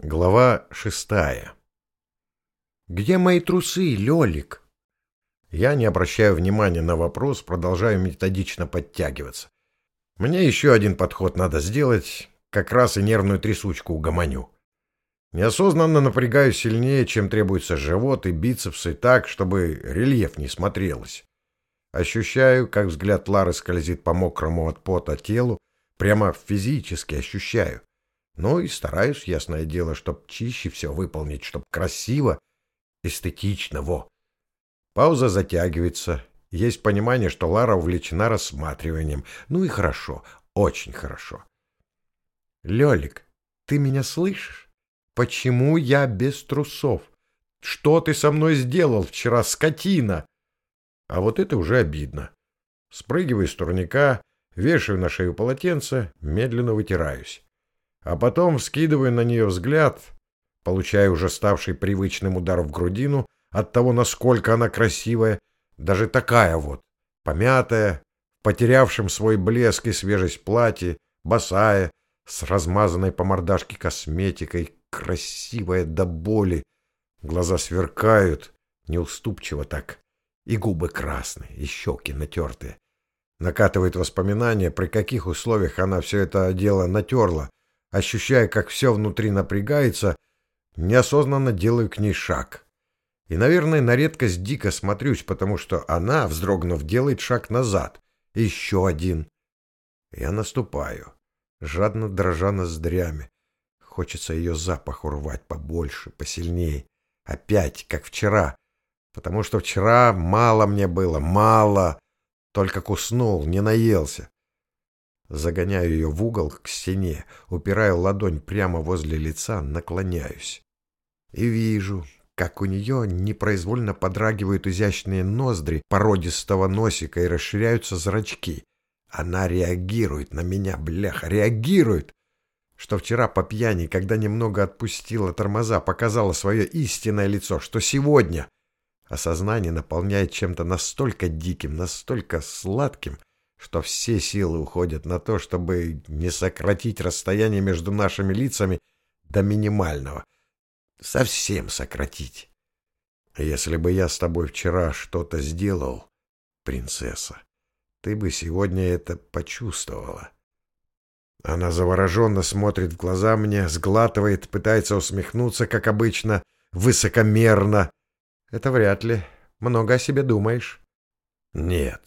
Глава шестая. «Где мои трусы, Лёлик?» Я не обращаю внимания на вопрос, продолжаю методично подтягиваться. Мне еще один подход надо сделать, как раз и нервную трясучку угомоню. Неосознанно напрягаю сильнее, чем требуется живот и бицепсы так, чтобы рельеф не смотрелось. Ощущаю, как взгляд Лары скользит по мокрому от пота телу, прямо физически ощущаю. Ну и стараюсь, ясное дело, чтоб чище все выполнить, чтоб красиво, эстетично, во. Пауза затягивается. Есть понимание, что Лара увлечена рассматриванием. Ну и хорошо, очень хорошо. Лёлик, ты меня слышишь? Почему я без трусов? Что ты со мной сделал вчера, скотина? А вот это уже обидно. Спрыгиваю с турника, вешаю на шею полотенце, медленно вытираюсь а потом вскидываю на нее взгляд, получая уже ставший привычным удар в грудину от того, насколько она красивая, даже такая вот, помятая, потерявшим свой блеск и свежесть платье, босая, с размазанной по мордашке косметикой, красивая до боли. Глаза сверкают, неуступчиво так, и губы красные, и щеки натертые. Накатывает воспоминания, при каких условиях она все это дело натерла, ощущая, как все внутри напрягается, неосознанно делаю к ней шаг. И, наверное, на редкость дико смотрюсь, потому что она, вздрогнув, делает шаг назад. Еще один. Я наступаю, жадно дрожа ноздрями. Хочется ее запах урвать побольше, посильнее. Опять, как вчера. Потому что вчера мало мне было, мало. Только куснул, не наелся. Загоняю ее в угол к стене, упираю ладонь прямо возле лица, наклоняюсь. И вижу, как у нее непроизвольно подрагивают изящные ноздри породистого носика и расширяются зрачки. Она реагирует на меня, бляха, реагирует! Что вчера по пьяни, когда немного отпустила тормоза, показала свое истинное лицо, что сегодня осознание наполняет чем-то настолько диким, настолько сладким, что все силы уходят на то, чтобы не сократить расстояние между нашими лицами до минимального. Совсем сократить. Если бы я с тобой вчера что-то сделал, принцесса, ты бы сегодня это почувствовала. Она завороженно смотрит в глаза мне, сглатывает, пытается усмехнуться, как обычно, высокомерно. Это вряд ли. Много о себе думаешь. Нет,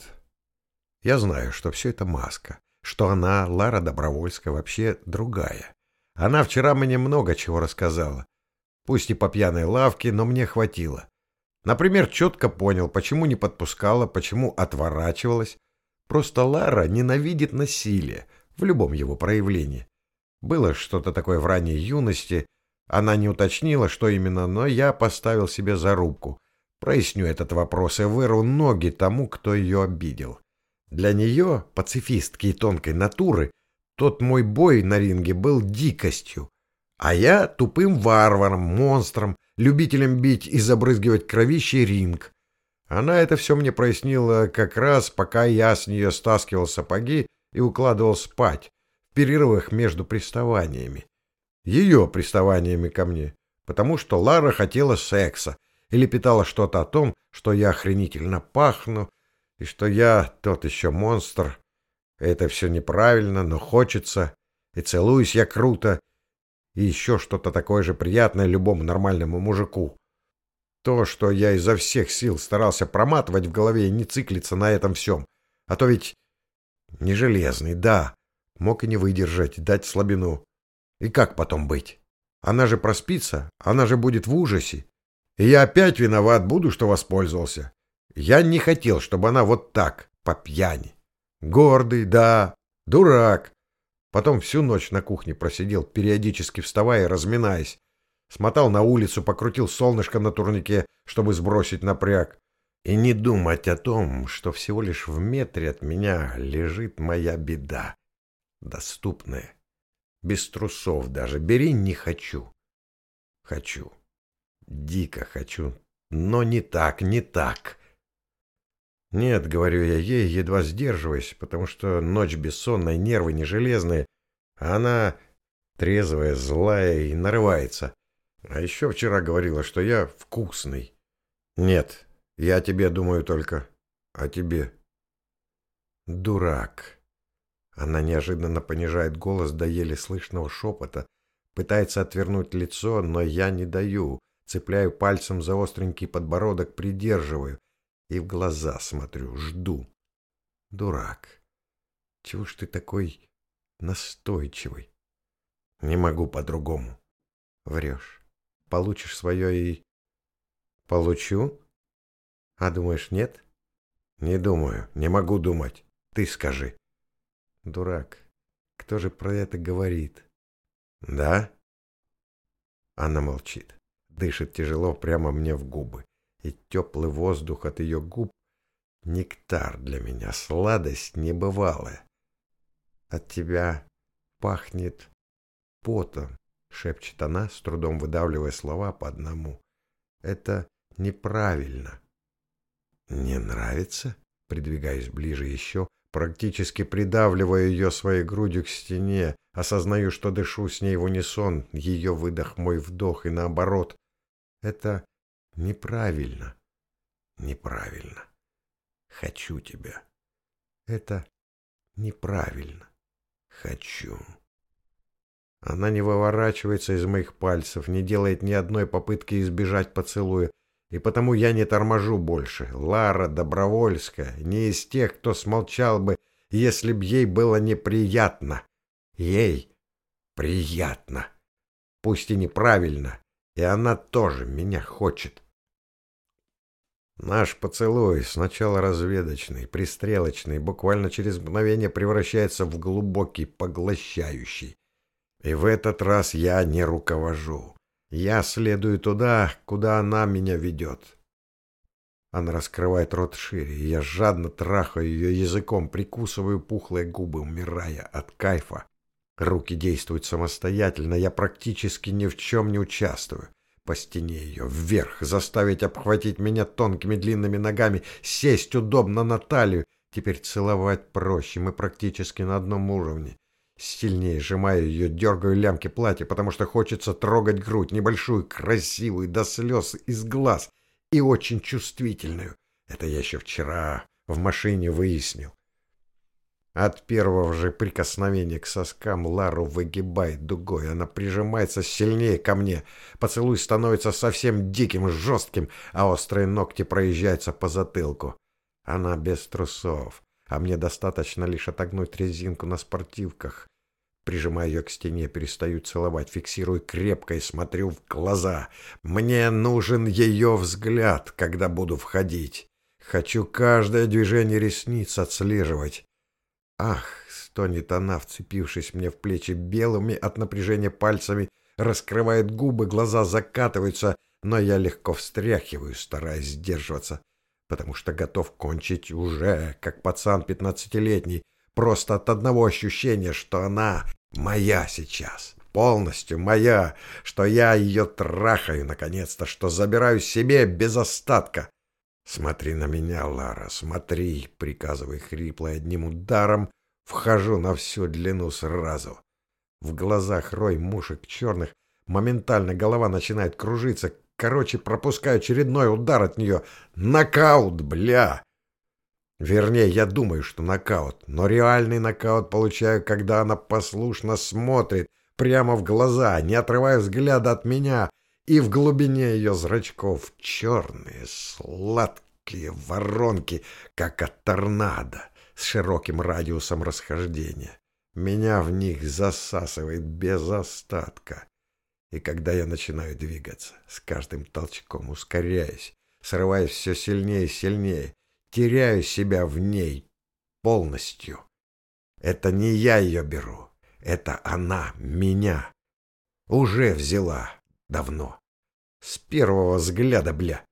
я знаю, что все это маска, что она, Лара Добровольская, вообще другая. Она вчера мне много чего рассказала. Пусть и по пьяной лавке, но мне хватило. Например, четко понял, почему не подпускала, почему отворачивалась. Просто Лара ненавидит насилие в любом его проявлении. Было что-то такое в ранней юности. Она не уточнила, что именно, но я поставил себе зарубку. Проясню этот вопрос и выру ноги тому, кто ее обидел. Для нее, пацифистки и тонкой натуры, тот мой бой на ринге был дикостью, а я тупым варваром, монстром, любителем бить и забрызгивать кровищей ринг. Она это все мне прояснила как раз, пока я с нее стаскивал сапоги и укладывал спать в перерывах между приставаниями. Ее приставаниями ко мне, потому что Лара хотела секса или питала что-то о том, что я охренительно пахну, и что я тот еще монстр. Это все неправильно, но хочется, и целуюсь я круто, и еще что-то такое же приятное любому нормальному мужику. То, что я изо всех сил старался проматывать в голове и не циклиться на этом всем. А то ведь не железный, да, мог и не выдержать, дать слабину. И как потом быть? Она же проспится, она же будет в ужасе. И я опять виноват буду, что воспользовался. Я не хотел, чтобы она вот так, по пьяни. Гордый, да, дурак. Потом всю ночь на кухне просидел, периодически вставая и разминаясь. Смотал на улицу, покрутил солнышко на турнике, чтобы сбросить напряг. И не думать о том, что всего лишь в метре от меня лежит моя беда. Доступная. Без трусов даже. Бери не хочу. Хочу. Дико хочу. Но не так, не так. «Нет», — говорю я ей, едва сдерживаясь, потому что ночь бессонная, нервы не железные. А она... трезвая, злая и нарывается. А еще вчера говорила, что я вкусный. Нет, я тебе думаю только. О тебе. Дурак. Она неожиданно понижает голос до еле слышного шепота, пытается отвернуть лицо, но я не даю. Цепляю пальцем за остренький подбородок, придерживаю и в глаза смотрю, жду. Дурак. Чего ж ты такой настойчивый? Не могу по-другому. Врешь. Получишь свое и... Получу? А думаешь, нет? Не думаю, не могу думать. Ты скажи. Дурак. Кто же про это говорит? Да? Она молчит. Дышит тяжело прямо мне в губы. И теплый воздух от ее губ — нектар для меня, сладость небывалая. От тебя пахнет потом, шепчет она, с трудом выдавливая слова по одному. Это неправильно. Не нравится? Придвигаясь ближе еще, практически придавливая ее своей грудью к стене, осознаю, что дышу с ней в унисон, ее выдох мой вдох и наоборот. Это неправильно. Неправильно. Хочу тебя. Это неправильно. Хочу. Она не выворачивается из моих пальцев, не делает ни одной попытки избежать поцелуя, и потому я не торможу больше. Лара Добровольская не из тех, кто смолчал бы, если б ей было неприятно. Ей приятно. Пусть и неправильно, и она тоже меня хочет. Наш поцелуй, сначала разведочный, пристрелочный, буквально через мгновение превращается в глубокий, поглощающий. И в этот раз я не руковожу. Я следую туда, куда она меня ведет. Она раскрывает рот шире, и я жадно трахаю ее языком, прикусываю пухлые губы, умирая от кайфа. Руки действуют самостоятельно, я практически ни в чем не участвую. По стене ее, вверх, заставить обхватить меня тонкими длинными ногами, сесть удобно на талию. Теперь целовать проще, мы практически на одном уровне. Сильнее сжимаю ее, дергаю лямки платья, потому что хочется трогать грудь, небольшую, красивую, до слез из глаз, и очень чувствительную. Это я еще вчера в машине выяснил. От первого же прикосновения к соскам Лару выгибает дугой. Она прижимается сильнее ко мне. Поцелуй становится совсем диким, жестким, а острые ногти проезжаются по затылку. Она без трусов, а мне достаточно лишь отогнуть резинку на спортивках. Прижимаю ее к стене, перестаю целовать, фиксирую крепко и смотрю в глаза. Мне нужен ее взгляд, когда буду входить. Хочу каждое движение ресниц отслеживать. Ах, стонет она, вцепившись мне в плечи белыми от напряжения пальцами, раскрывает губы, глаза закатываются, но я легко встряхиваю, стараясь сдерживаться, потому что готов кончить уже, как пацан пятнадцатилетний, просто от одного ощущения, что она моя сейчас, полностью моя, что я ее трахаю наконец-то, что забираю себе без остатка. «Смотри на меня, Лара, смотри!» — приказывай хрипло одним ударом. Вхожу на всю длину сразу. В глазах рой мушек черных. Моментально голова начинает кружиться. Короче, пропускаю очередной удар от нее. Нокаут, бля! Вернее, я думаю, что нокаут. Но реальный нокаут получаю, когда она послушно смотрит прямо в глаза, не отрывая взгляда от меня — и в глубине ее зрачков черные сладкие воронки, как от торнадо, с широким радиусом расхождения. Меня в них засасывает без остатка. И когда я начинаю двигаться, с каждым толчком ускоряюсь, срываясь все сильнее и сильнее, теряю себя в ней полностью. Это не я ее беру, это она меня уже взяла. Давно. С первого взгляда, бля.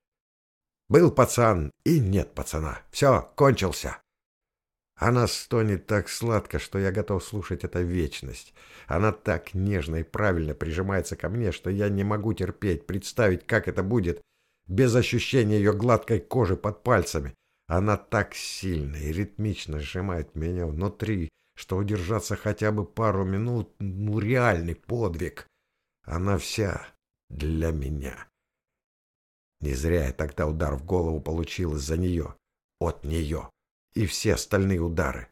Был пацан и нет пацана. Все, кончился. Она стонет так сладко, что я готов слушать это вечность. Она так нежно и правильно прижимается ко мне, что я не могу терпеть, представить, как это будет, без ощущения ее гладкой кожи под пальцами. Она так сильно и ритмично сжимает меня внутри, что удержаться хотя бы пару минут — ну реальный подвиг. Она вся для меня. Не зря я тогда удар в голову получил из-за нее, от нее, и все остальные удары.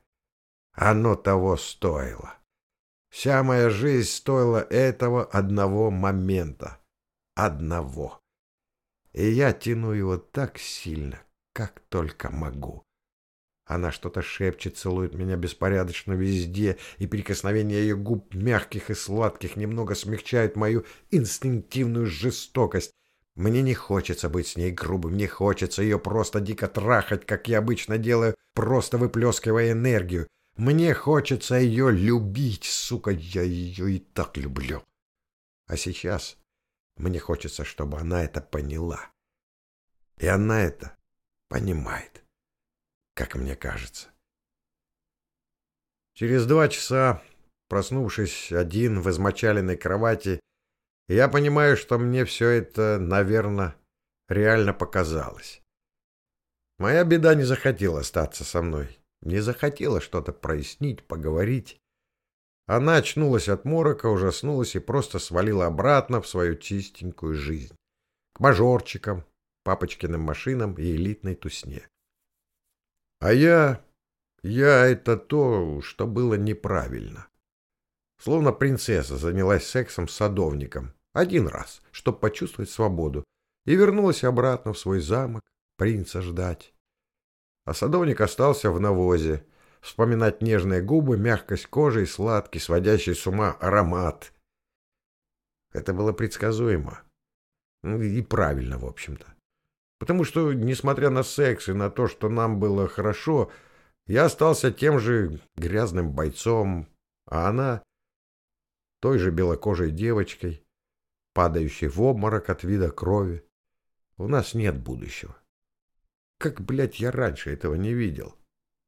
Оно того стоило. Вся моя жизнь стоила этого одного момента. Одного. И я тяну его так сильно, как только могу. Она что-то шепчет, целует меня беспорядочно везде, и прикосновение ее губ, мягких и сладких, немного смягчает мою инстинктивную жестокость. Мне не хочется быть с ней грубым, не хочется ее просто дико трахать, как я обычно делаю, просто выплескивая энергию. Мне хочется ее любить, сука, я ее и так люблю. А сейчас мне хочется, чтобы она это поняла. И она это понимает как мне кажется. Через два часа, проснувшись один в измочаленной кровати, я понимаю, что мне все это, наверное, реально показалось. Моя беда не захотела остаться со мной, не захотела что-то прояснить, поговорить. Она очнулась от морока, ужаснулась и просто свалила обратно в свою чистенькую жизнь. К мажорчикам, папочкиным машинам и элитной тусне. А я... я это то, что было неправильно. Словно принцесса занялась сексом с садовником. Один раз, чтобы почувствовать свободу. И вернулась обратно в свой замок принца ждать. А садовник остался в навозе. Вспоминать нежные губы, мягкость кожи и сладкий, сводящий с ума аромат. Это было предсказуемо. И правильно, в общем-то. Потому что, несмотря на секс и на то, что нам было хорошо, я остался тем же грязным бойцом, а она той же белокожей девочкой, падающей в обморок от вида крови. У нас нет будущего. Как, блядь, я раньше этого не видел?